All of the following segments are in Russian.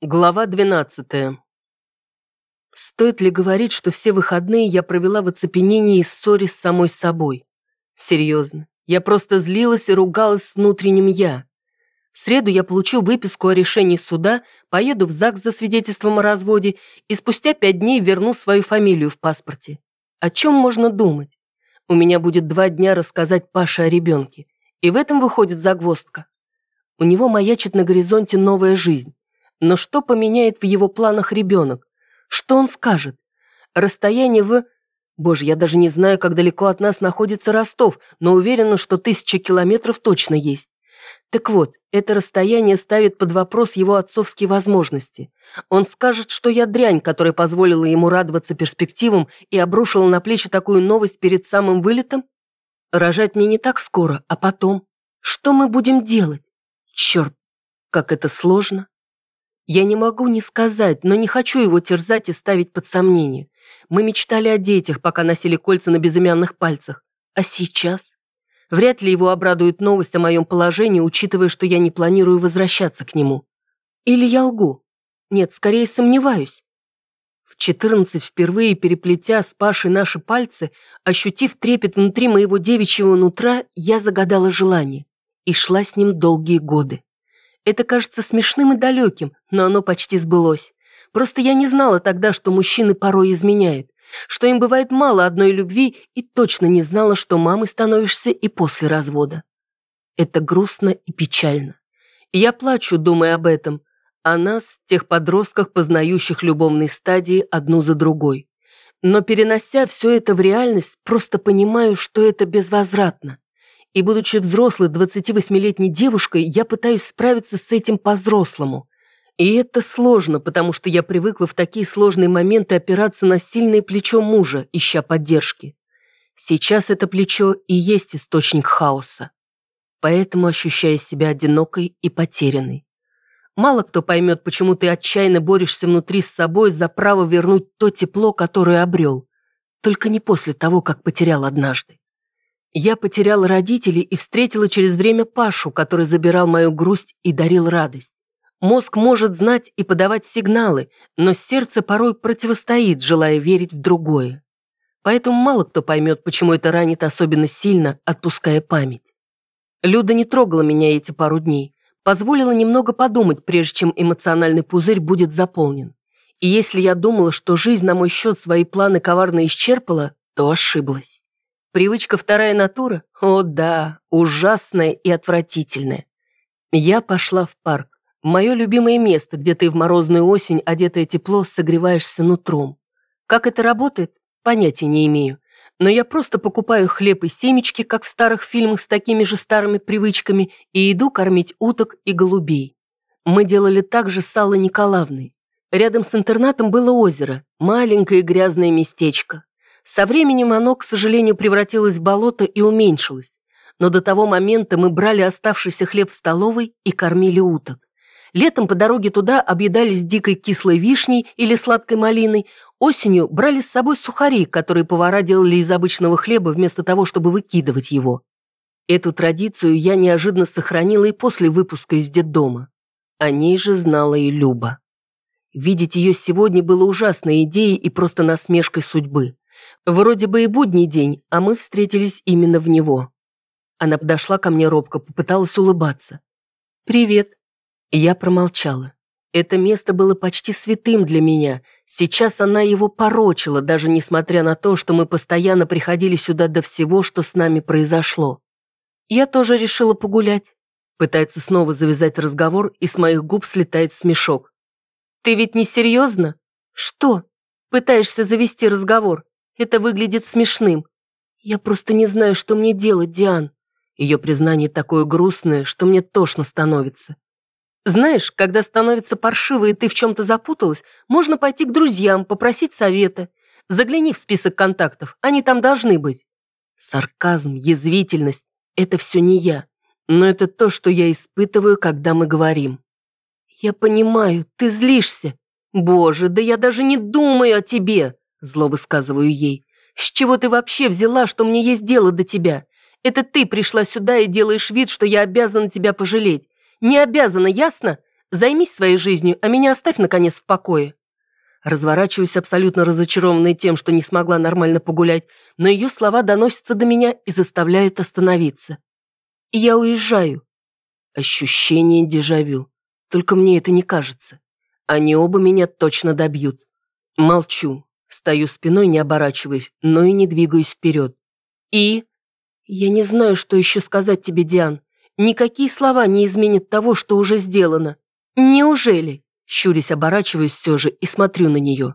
Глава 12. Стоит ли говорить, что все выходные я провела в оцепенении и ссоре с самой собой? Серьезно. Я просто злилась и ругалась с внутренним «я». В среду я получил выписку о решении суда, поеду в ЗАГС за свидетельством о разводе и спустя пять дней верну свою фамилию в паспорте. О чем можно думать? У меня будет два дня рассказать Паше о ребенке. И в этом выходит загвоздка. У него маячит на горизонте новая жизнь. Но что поменяет в его планах ребенок? Что он скажет? Расстояние в... Боже, я даже не знаю, как далеко от нас находится Ростов, но уверена, что тысяча километров точно есть. Так вот, это расстояние ставит под вопрос его отцовские возможности. Он скажет, что я дрянь, которая позволила ему радоваться перспективам и обрушила на плечи такую новость перед самым вылетом? Рожать мне не так скоро, а потом. Что мы будем делать? Черт, как это сложно. Я не могу не сказать, но не хочу его терзать и ставить под сомнение. Мы мечтали о детях, пока носили кольца на безымянных пальцах. А сейчас? Вряд ли его обрадует новость о моем положении, учитывая, что я не планирую возвращаться к нему. Или я лгу? Нет, скорее сомневаюсь. В 14 впервые переплетя с Пашей наши пальцы, ощутив трепет внутри моего девичьего нутра, я загадала желание и шла с ним долгие годы. Это кажется смешным и далеким, но оно почти сбылось. Просто я не знала тогда, что мужчины порой изменяют, что им бывает мало одной любви, и точно не знала, что мамой становишься и после развода. Это грустно и печально. И я плачу, думая об этом, о нас, тех подростках, познающих любовные стадии одну за другой. Но перенося все это в реальность, просто понимаю, что это безвозвратно и, будучи взрослой 28-летней девушкой, я пытаюсь справиться с этим по-взрослому. И это сложно, потому что я привыкла в такие сложные моменты опираться на сильное плечо мужа, ища поддержки. Сейчас это плечо и есть источник хаоса. Поэтому ощущаю себя одинокой и потерянной. Мало кто поймет, почему ты отчаянно борешься внутри с собой за право вернуть то тепло, которое обрел. Только не после того, как потерял однажды. Я потеряла родителей и встретила через время Пашу, который забирал мою грусть и дарил радость. Мозг может знать и подавать сигналы, но сердце порой противостоит, желая верить в другое. Поэтому мало кто поймет, почему это ранит особенно сильно, отпуская память. Люда не трогала меня эти пару дней, позволила немного подумать, прежде чем эмоциональный пузырь будет заполнен. И если я думала, что жизнь на мой счет свои планы коварно исчерпала, то ошиблась. Привычка вторая натура? О да, ужасная и отвратительная. Я пошла в парк. Мое любимое место, где ты в морозную осень, одетое тепло, согреваешься нутром. Как это работает? Понятия не имею. Но я просто покупаю хлеб и семечки, как в старых фильмах с такими же старыми привычками, и иду кормить уток и голубей. Мы делали так же с Аллой Николаевной. Рядом с интернатом было озеро, маленькое грязное местечко. Со временем оно, к сожалению, превратилось в болото и уменьшилось. Но до того момента мы брали оставшийся хлеб в столовой и кормили уток. Летом по дороге туда объедались дикой кислой вишней или сладкой малиной, осенью брали с собой сухари, которые повара делали из обычного хлеба вместо того, чтобы выкидывать его. Эту традицию я неожиданно сохранила и после выпуска из детдома. О ней же знала и Люба. Видеть ее сегодня было ужасной идеей и просто насмешкой судьбы. Вроде бы и будний день, а мы встретились именно в него. Она подошла ко мне робко, попыталась улыбаться. «Привет». Я промолчала. Это место было почти святым для меня. Сейчас она его порочила, даже несмотря на то, что мы постоянно приходили сюда до всего, что с нами произошло. Я тоже решила погулять. Пытается снова завязать разговор, и с моих губ слетает смешок. «Ты ведь не серьезно?» «Что?» «Пытаешься завести разговор?» Это выглядит смешным. Я просто не знаю, что мне делать, Диан. Ее признание такое грустное, что мне тошно становится. Знаешь, когда становится паршиво и ты в чем-то запуталась, можно пойти к друзьям, попросить совета. Загляни в список контактов, они там должны быть. Сарказм, язвительность – это все не я. Но это то, что я испытываю, когда мы говорим. Я понимаю, ты злишься. Боже, да я даже не думаю о тебе. Зло высказываю ей. «С чего ты вообще взяла, что мне есть дело до тебя? Это ты пришла сюда и делаешь вид, что я обязана тебя пожалеть. Не обязана, ясно? Займись своей жизнью, а меня оставь, наконец, в покое». Разворачиваюсь, абсолютно разочарованной тем, что не смогла нормально погулять, но ее слова доносятся до меня и заставляют остановиться. И я уезжаю. Ощущение дежавю. Только мне это не кажется. Они оба меня точно добьют. Молчу. Стою спиной, не оборачиваясь, но и не двигаюсь вперед. И... Я не знаю, что еще сказать тебе, Диан. Никакие слова не изменят того, что уже сделано. Неужели? Щурясь, оборачиваюсь все же и смотрю на нее.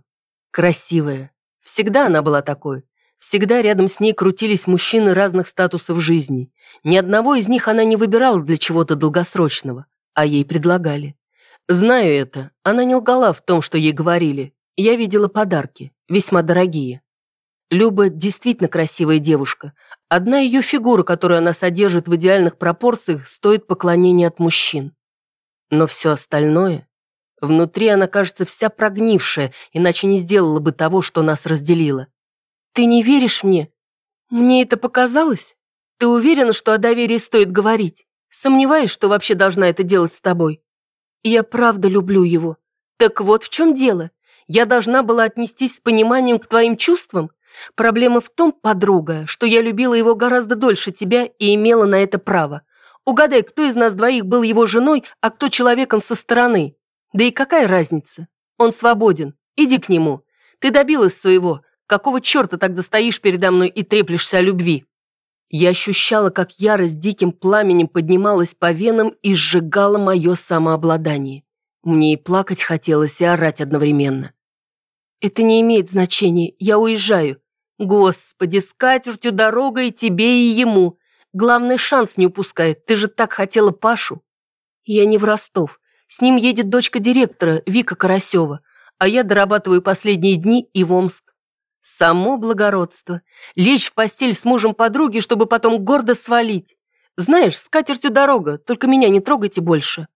Красивая. Всегда она была такой. Всегда рядом с ней крутились мужчины разных статусов жизни. Ни одного из них она не выбирала для чего-то долгосрочного, а ей предлагали. Знаю это, она не лгала в том, что ей говорили. Я видела подарки, весьма дорогие. Люба действительно красивая девушка. Одна ее фигура, которую она содержит в идеальных пропорциях, стоит поклонения от мужчин. Но все остальное... Внутри она кажется вся прогнившая, иначе не сделала бы того, что нас разделило. Ты не веришь мне? Мне это показалось? Ты уверена, что о доверии стоит говорить? Сомневаюсь, что вообще должна это делать с тобой. Я правда люблю его. Так вот в чем дело. Я должна была отнестись с пониманием к твоим чувствам? Проблема в том, подруга, что я любила его гораздо дольше тебя и имела на это право. Угадай, кто из нас двоих был его женой, а кто человеком со стороны. Да и какая разница? Он свободен. Иди к нему. Ты добилась своего. Какого черта тогда стоишь передо мной и треплешься о любви? Я ощущала, как ярость диким пламенем поднималась по венам и сжигала мое самообладание. Мне и плакать хотелось, и орать одновременно. «Это не имеет значения, я уезжаю. Господи, с катертью дорога и тебе, и ему. Главный шанс не упускает, ты же так хотела Пашу». «Я не в Ростов. С ним едет дочка директора, Вика Карасева, а я дорабатываю последние дни и в Омск. Само благородство. Лечь в постель с мужем подруги, чтобы потом гордо свалить. Знаешь, с катертью дорога, только меня не трогайте больше.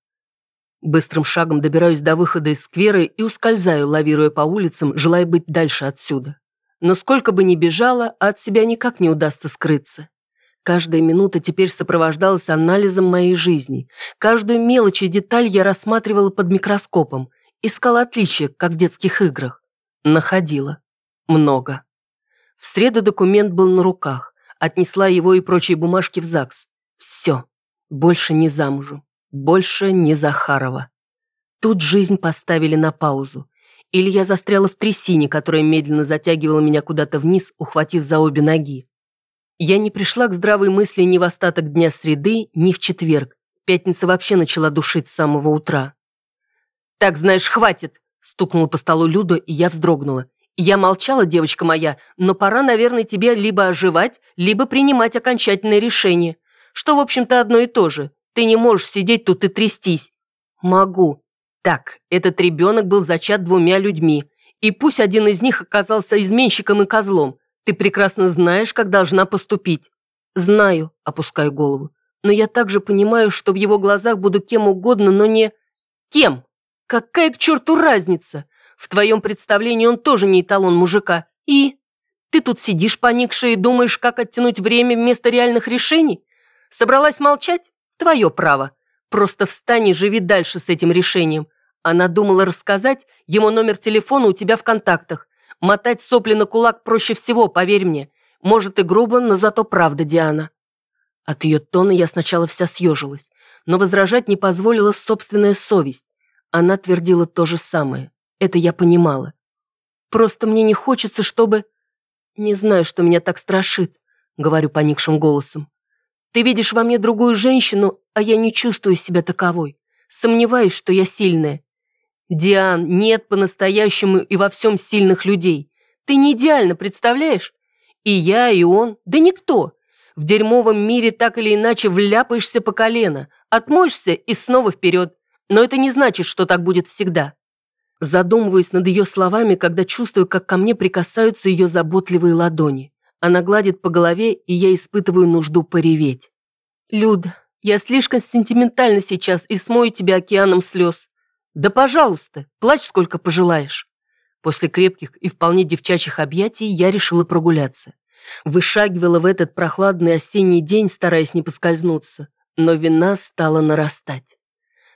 Быстрым шагом добираюсь до выхода из сквера и ускользаю, лавируя по улицам, желая быть дальше отсюда. Но сколько бы ни бежала, от себя никак не удастся скрыться. Каждая минута теперь сопровождалась анализом моей жизни. Каждую мелочь и деталь я рассматривала под микроскопом, искала отличия, как в детских играх. Находила. Много. В среду документ был на руках. Отнесла его и прочие бумажки в ЗАГС. Все. Больше не замужем. Больше не Захарова. Тут жизнь поставили на паузу. Или я застряла в трясине, которая медленно затягивала меня куда-то вниз, ухватив за обе ноги. Я не пришла к здравой мысли ни в остаток дня среды, ни в четверг. Пятница вообще начала душить с самого утра. «Так, знаешь, хватит!» – стукнула по столу Люда, и я вздрогнула. Я молчала, девочка моя, но пора, наверное, тебе либо оживать, либо принимать окончательное решение. Что, в общем-то, одно и то же. Ты не можешь сидеть тут и трястись. Могу. Так, этот ребенок был зачат двумя людьми. И пусть один из них оказался изменщиком и козлом. Ты прекрасно знаешь, как должна поступить. Знаю, опускаю голову. Но я также понимаю, что в его глазах буду кем угодно, но не... Кем? Какая к черту разница? В твоем представлении он тоже не эталон мужика. И? Ты тут сидишь поникшая и думаешь, как оттянуть время вместо реальных решений? Собралась молчать? Твое право. Просто встань и живи дальше с этим решением. Она думала рассказать, ему номер телефона у тебя в контактах. Мотать сопли на кулак проще всего, поверь мне. Может и грубо, но зато правда, Диана. От ее тона я сначала вся съежилась, но возражать не позволила собственная совесть. Она твердила то же самое. Это я понимала. Просто мне не хочется, чтобы... Не знаю, что меня так страшит, говорю поникшим голосом. Ты видишь во мне другую женщину, а я не чувствую себя таковой. Сомневаюсь, что я сильная. Диан, нет по-настоящему и во всем сильных людей. Ты не идеально, представляешь? И я, и он, да никто. В дерьмовом мире так или иначе вляпаешься по колено, отмоешься и снова вперед. Но это не значит, что так будет всегда. Задумываюсь над ее словами, когда чувствую, как ко мне прикасаются ее заботливые ладони. Она гладит по голове, и я испытываю нужду пореветь. «Люда, я слишком сентиментальна сейчас и смою тебя океаном слез. Да пожалуйста, плачь сколько пожелаешь». После крепких и вполне девчачьих объятий я решила прогуляться. Вышагивала в этот прохладный осенний день, стараясь не поскользнуться, но вина стала нарастать.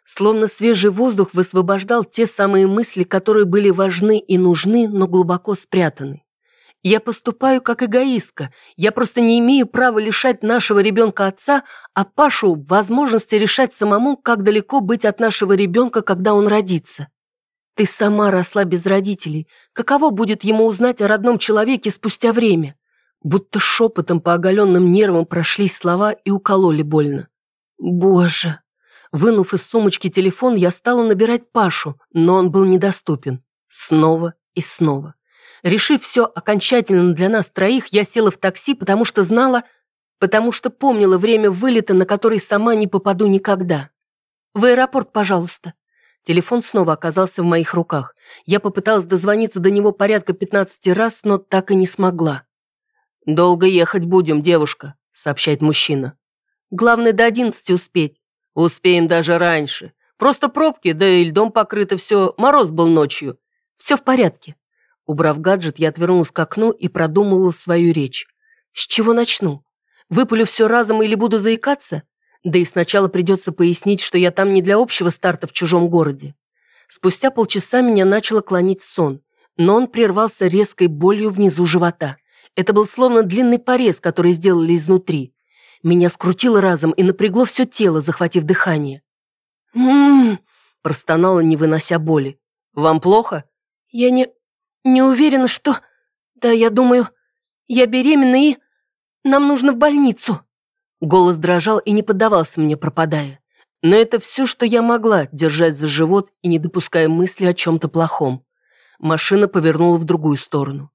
Словно свежий воздух высвобождал те самые мысли, которые были важны и нужны, но глубоко спрятаны. Я поступаю как эгоистка. Я просто не имею права лишать нашего ребенка отца, а Пашу возможности решать самому, как далеко быть от нашего ребенка, когда он родится. Ты сама росла без родителей. Каково будет ему узнать о родном человеке спустя время? Будто шепотом по оголенным нервам прошлись слова и укололи больно. Боже! Вынув из сумочки телефон, я стала набирать Пашу, но он был недоступен. Снова и снова. Решив все окончательно для нас троих, я села в такси, потому что знала, потому что помнила время вылета, на который сама не попаду никогда. «В аэропорт, пожалуйста». Телефон снова оказался в моих руках. Я попыталась дозвониться до него порядка 15 раз, но так и не смогла. «Долго ехать будем, девушка», — сообщает мужчина. «Главное, до одиннадцати успеть». «Успеем даже раньше. Просто пробки, да и льдом покрыто все. Мороз был ночью. Все в порядке». Убрав гаджет, я отвернулась к окну и продумала свою речь. С чего начну? Выпалю все разом или буду заикаться? Да и сначала придется пояснить, что я там не для общего старта в чужом городе. Спустя полчаса меня начало клонить сон, но он прервался резкой болью внизу живота. Это был словно длинный порез, который сделали изнутри. Меня скрутило разом и напрягло все тело, захватив дыхание. «М-м-м», простонала, не вынося боли. «Вам плохо?» «Я не... Не уверена, что... Да, я думаю, я беременна и... Нам нужно в больницу». Голос дрожал и не поддавался мне, пропадая. Но это все, что я могла, держать за живот и не допуская мысли о чем-то плохом. Машина повернула в другую сторону.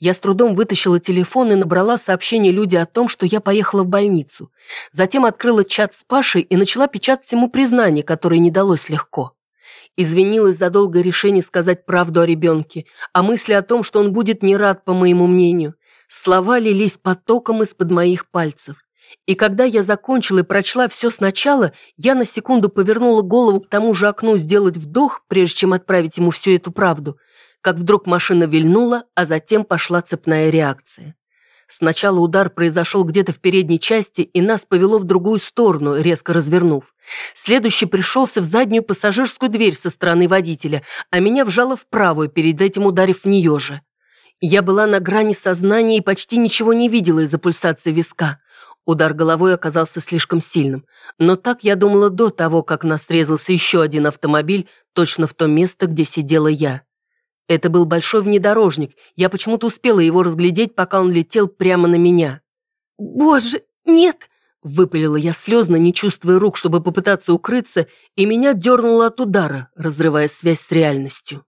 Я с трудом вытащила телефон и набрала сообщение люди о том, что я поехала в больницу. Затем открыла чат с Пашей и начала печатать ему признание, которое не далось легко. Извинилась за долгое решение сказать правду о ребенке, о мысли о том, что он будет не рад, по моему мнению. Слова лились потоком из-под моих пальцев. И когда я закончила и прочла все сначала, я на секунду повернула голову к тому же окну сделать вдох, прежде чем отправить ему всю эту правду, как вдруг машина вильнула, а затем пошла цепная реакция. Сначала удар произошел где-то в передней части, и нас повело в другую сторону, резко развернув. Следующий пришелся в заднюю пассажирскую дверь со стороны водителя, а меня вжало в правую, перед этим ударив в нее же. Я была на грани сознания и почти ничего не видела из-за пульсации виска. Удар головой оказался слишком сильным. Но так я думала до того, как нас срезался еще один автомобиль точно в то место, где сидела я. Это был большой внедорожник. Я почему-то успела его разглядеть, пока он летел прямо на меня. «Боже, нет!» Выпалила я слезно, не чувствуя рук, чтобы попытаться укрыться, и меня дернуло от удара, разрывая связь с реальностью.